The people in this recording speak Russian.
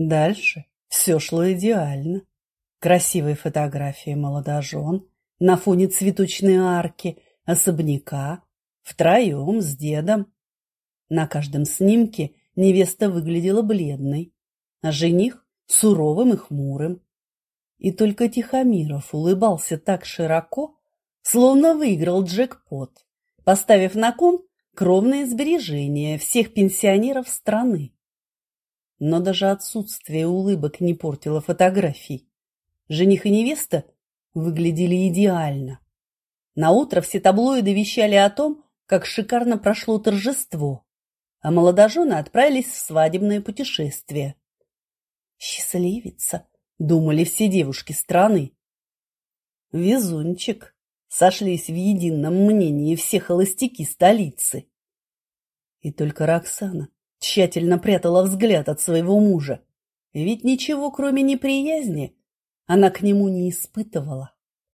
Дальше все шло идеально. Красивые фотографии молодожен на фоне цветочной арки, особняка, втроем с дедом. На каждом снимке невеста выглядела бледной, а жених – суровым и хмурым. И только Тихомиров улыбался так широко, словно выиграл джекпот, поставив на кон кровные сбережения всех пенсионеров страны. Но даже отсутствие улыбок не портило фотографий. Жених и невеста выглядели идеально. Наутро все таблоиды вещали о том, как шикарно прошло торжество, а молодожены отправились в свадебное путешествие. «Счастливица!» — думали все девушки страны. «Везунчик!» — сошлись в едином мнении все холостяки столицы. И только Роксана тщательно прятала взгляд от своего мужа, ведь ничего, кроме неприязни, она к нему не испытывала.